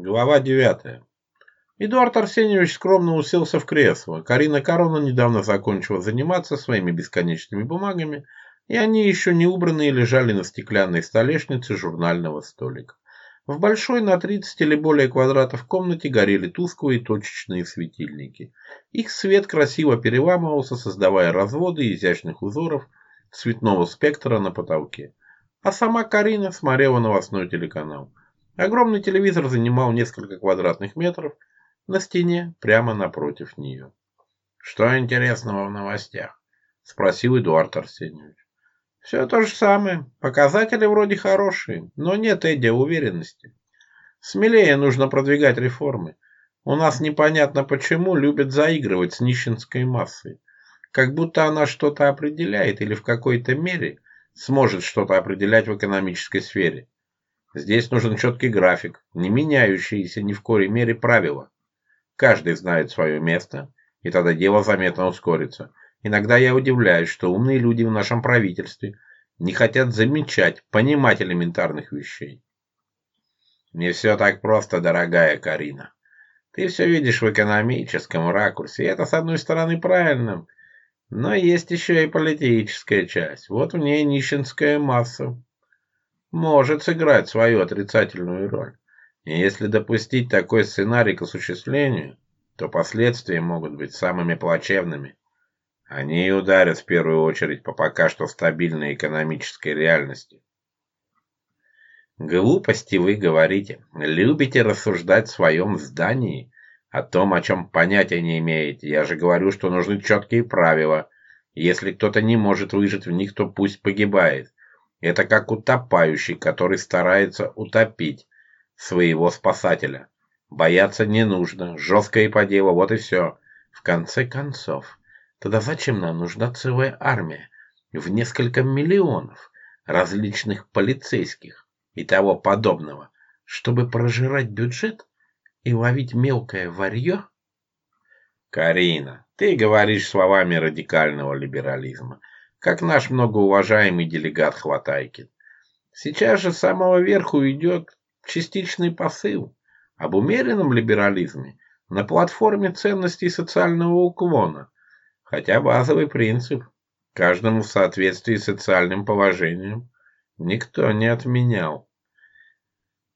Глава 9. Эдуард Арсеньевич скромно уселся в кресло. Карина Корона недавно закончила заниматься своими бесконечными бумагами, и они еще не убранные лежали на стеклянной столешнице журнального столика. В большой на 30 или более квадратов комнате горели тусклые точечные светильники. Их свет красиво переламывался, создавая разводы изящных узоров цветного спектра на потолке. А сама Карина смотрела новостной телеканал – Огромный телевизор занимал несколько квадратных метров на стене прямо напротив нее. «Что интересного в новостях?» – спросил Эдуард Арсеньевич. «Все то же самое. Показатели вроде хорошие, но нет, Эдди, уверенности. Смелее нужно продвигать реформы. У нас непонятно почему любят заигрывать с нищенской массой. Как будто она что-то определяет или в какой-то мере сможет что-то определять в экономической сфере. Здесь нужен четкий график, не меняющиеся ни в коей мере правила. Каждый знает свое место, и тогда дело заметно ускорится. Иногда я удивляюсь, что умные люди в нашем правительстве не хотят замечать, понимать элементарных вещей. Не все так просто, дорогая Карина. Ты все видишь в экономическом ракурсе, и это, с одной стороны, правильно. Но есть еще и политическая часть. Вот в ней нищенская масса может сыграть свою отрицательную роль. И если допустить такой сценарий к осуществлению, то последствия могут быть самыми плачевными. Они и ударят в первую очередь по пока что стабильной экономической реальности. Глупости вы говорите, любите рассуждать в своем здании о том, о чем понятия не имеете. Я же говорю, что нужны четкие правила. Если кто-то не может выжить в них, то пусть погибает. Это как утопающий, который старается утопить своего спасателя. Бояться не нужно, жестко и по делу, вот и все. В конце концов, тогда зачем нам нужна целая армия в несколько миллионов различных полицейских и того подобного, чтобы прожирать бюджет и ловить мелкое варье? Карина, ты говоришь словами радикального либерализма – как наш многоуважаемый делегат Хватайкин. Сейчас же с самого верху идет частичный посыл об умеренном либерализме на платформе ценностей социального уклона, хотя базовый принцип каждому в соответствии с социальным положением никто не отменял.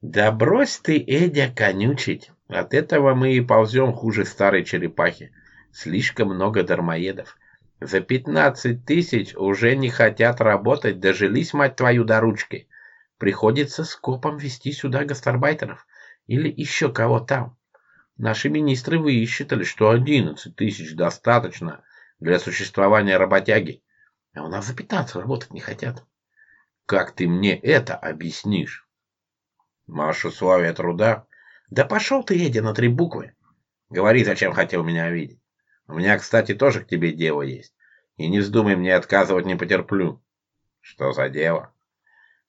«Да брось ты, Эдя, конючить! От этого мы и ползем хуже старой черепахи. Слишком много дармоедов. За пятнадцать тысяч уже не хотят работать, дожились, мать твою, до ручки. Приходится скопом вести сюда гастарбайтеров или еще кого там. Наши министры высчитали, что одиннадцать тысяч достаточно для существования работяги, а у нас за пятнадцать работать не хотят. Как ты мне это объяснишь? Маша славия труда. Да пошел ты, Эдя, на три буквы. Говори, зачем хотел меня видеть. У меня, кстати, тоже к тебе дело есть. И не вздумай мне отказывать, не потерплю. Что за дело?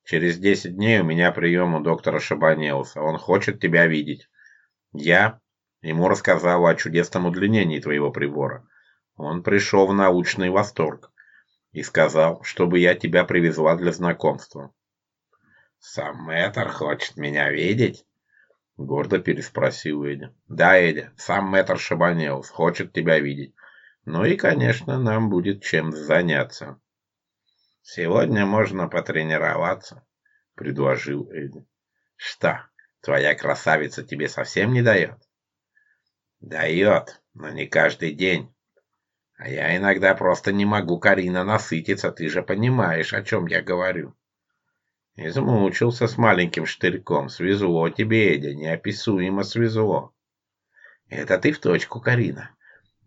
Через десять дней у меня прием у доктора Шабанеуса. Он хочет тебя видеть. Я ему рассказал о чудесном удлинении твоего прибора. Он пришел в научный восторг и сказал, чтобы я тебя привезла для знакомства. Сам мэтр хочет меня видеть? — гордо переспросил Эдя. «Да, Эдя, сам мэтр Шабанеус хочет тебя видеть. Ну и, конечно, нам будет чем заняться». «Сегодня можно потренироваться», — предложил Эдя. «Что, твоя красавица тебе совсем не дает?» «Дает, но не каждый день. А я иногда просто не могу, Карина, насытиться, ты же понимаешь, о чем я говорю». И замучился с маленьким штырьком. Свезло тебе, Эдя, неописуемо свезло. Это ты в точку, Карина.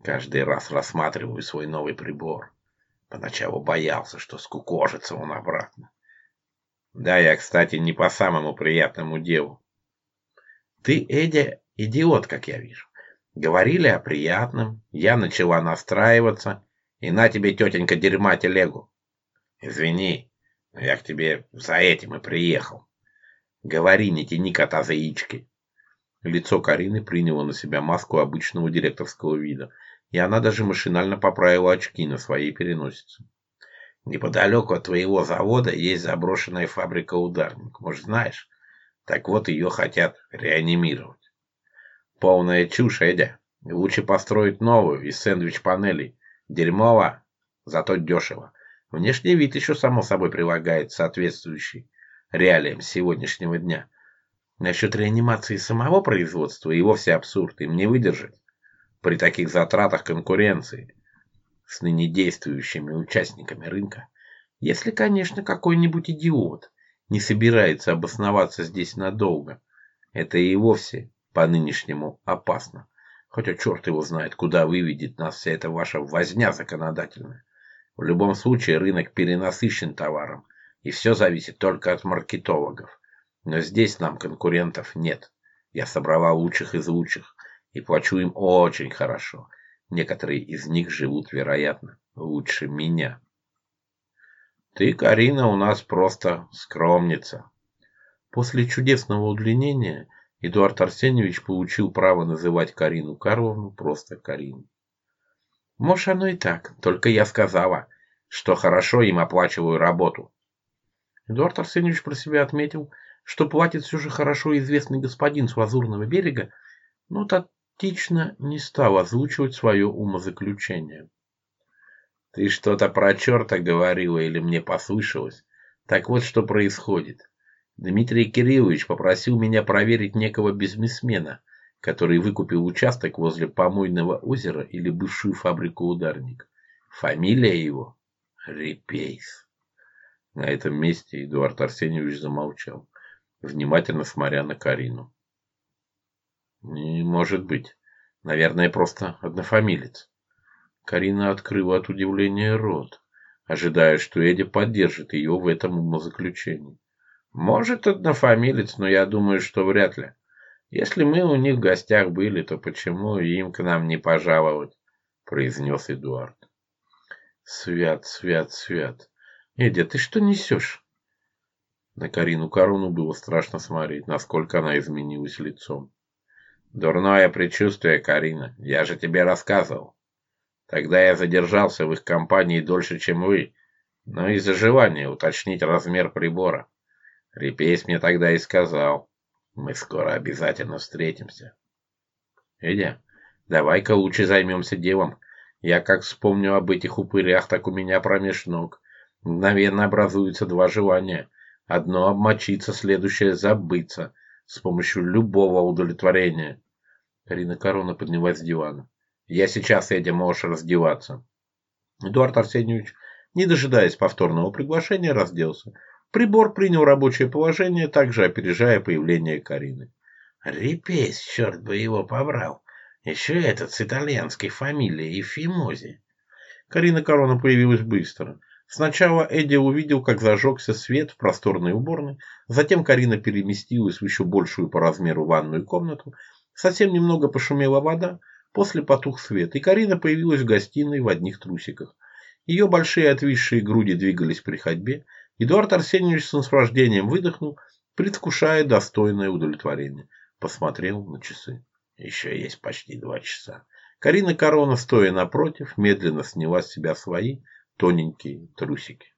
Каждый раз рассматриваю свой новый прибор. Поначалу боялся, что скукожится он обратно. Да, я, кстати, не по самому приятному делу. Ты, Эдя, идиот, как я вижу. Говорили о приятном, я начала настраиваться, и на тебе, тетенька, дерьма телегу. Извини, ну, я к тебе за этим и приехал. Говори, не тяни кота за яички. Лицо Карины приняло на себя маску обычного директорского вида, и она даже машинально поправила очки на своей переносице. Неподалеку от твоего завода есть заброшенная фабрика «Ударник». Может, знаешь? Так вот, ее хотят реанимировать. Полная чушь, Эдя. Лучше построить новую из сэндвич-панелей. Дерьмово, зато дешево. Внешний вид еще, само собой, прилагает соответствующий реалиям сегодняшнего дня. Насчет реанимации самого производства и вовсе абсурд, им не выдержать. При таких затратах конкуренции с ныне действующими участниками рынка, если, конечно, какой-нибудь идиот не собирается обосноваться здесь надолго, это и вовсе по-нынешнему опасно. Хотя черт его знает, куда выведет нас вся эта ваша возня законодательная. В любом случае рынок перенасыщен товаром, и все зависит только от маркетологов. Но здесь нам конкурентов нет. Я собрала лучших из лучших и плачу им очень хорошо. Некоторые из них живут, вероятно, лучше меня. Ты, Карина, у нас просто скромница. После чудесного удлинения Эдуард Арсеньевич получил право называть Карину Карловну просто Кариной. Может, оно ну и так, только я сказала, что хорошо им оплачиваю работу. Эдуард Арсеньевич про себя отметил, что платит все же хорошо известный господин с Лазурного берега, но тактично не стал озвучивать свое умозаключение. «Ты что-то про черта говорила или мне послышалось? Так вот, что происходит. Дмитрий Кириллович попросил меня проверить некого бизнесмена, который выкупил участок возле помойного озера или бывшую фабрику «Ударник». Фамилия его – Репейс. На этом месте Эдуард Арсеньевич замолчал, внимательно смотря на Карину. «Не может быть. Наверное, просто однофамилец». Карина открыла от удивления рот, ожидая, что Эдди поддержит ее в этом умозаключении. «Может, однофамилец, но я думаю, что вряд ли. Если мы у них в гостях были, то почему им к нам не пожаловать? произнес Эдуард. Свят, свят, свят. Эдя, ты что несешь? На Карину Корону было страшно смотреть, насколько она изменилась лицом. Дурное предчувствие, Карина, я же тебе рассказывал. Тогда я задержался в их компании дольше, чем вы, но из-за желания уточнить размер прибора. Репейс мне тогда и сказал, мы скоро обязательно встретимся. Эдя, давай-ка лучше займемся делом. Я как вспомню об этих упырях, так у меня промеж ног. Мгновенно образуются два желания. Одно обмочиться, следующее забыться. С помощью любого удовлетворения. Карина Корона поднялась с дивана. Я сейчас, Эдя, можешь раздеваться. Эдуард Арсеньевич, не дожидаясь повторного приглашения, разделся. Прибор принял рабочее положение, также опережая появление Карины. «Репейс, черт бы его побрал! Еще этот с итальянской фамилией Фимози!» Карина Корона появилась быстро. Сначала Эдди увидел, как зажегся свет в просторной уборной, затем Карина переместилась в еще большую по размеру ванную комнату, совсем немного пошумела вода, после потух свет, и Карина появилась в гостиной в одних трусиках. Ее большие отвисшие груди двигались при ходьбе, Эдуард Арсеньевич с наслаждением выдохнул, предвкушая достойное удовлетворение. Посмотрел на часы. Еще есть почти два часа. Карина Корона, стоя напротив, медленно сняла с себя свои тоненькие трусики.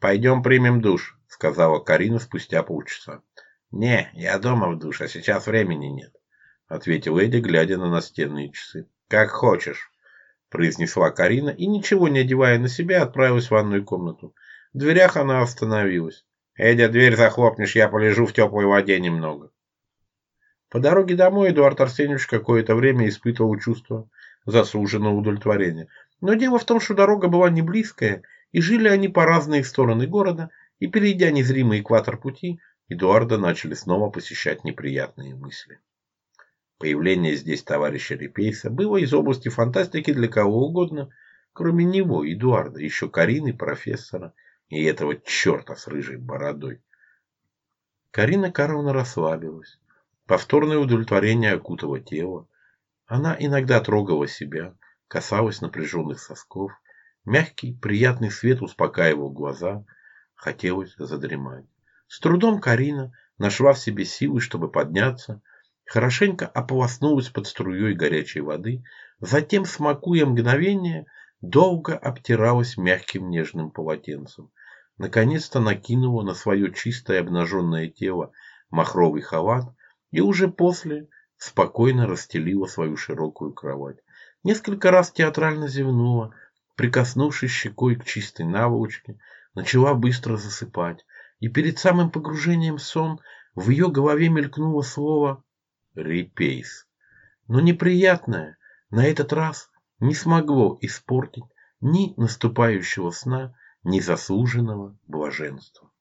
«Пойдем примем душ», — сказала Карина спустя полчаса. «Не, я дома в душ, а сейчас времени нет», — ответил Эдди, глядя на настенные часы. «Как хочешь», — произнесла Карина и, ничего не одевая на себя, отправилась в ванную комнату. В дверях она остановилась. «Эдя, дверь захлопнешь, я полежу в теплой воде немного». По дороге домой Эдуард Арсеньевич какое-то время испытывал чувство заслуженного удовлетворения. Но дело в том, что дорога была не близкая, и жили они по разные стороны города, и, перейдя незримый экватор пути, Эдуарда начали снова посещать неприятные мысли. Появление здесь товарища Репейса было из области фантастики для кого угодно, кроме него, Эдуарда, еще Карины, профессора и этого черта с рыжей бородой. Карина Карловна расслабилась. Повторное удовлетворение окутого тела. Она иногда трогала себя, касалась напряженных сосков. Мягкий, приятный свет успокаивал глаза. Хотелось задремать. С трудом Карина нашла в себе силы, чтобы подняться, хорошенько ополоснулась под струей горячей воды, затем, смакуя мгновение, долго обтиралась мягким нежным полотенцем наконец-то накинула на свое чистое обнаженное тело махровый халат и уже после спокойно расстелила свою широкую кровать. Несколько раз театрально зевнула, прикоснувшись щекой к чистой наволочке, начала быстро засыпать, и перед самым погружением в сон в ее голове мелькнуло слово «репейс». Но неприятное на этот раз не смогло испортить ни наступающего сна, незаслуженного блаженства.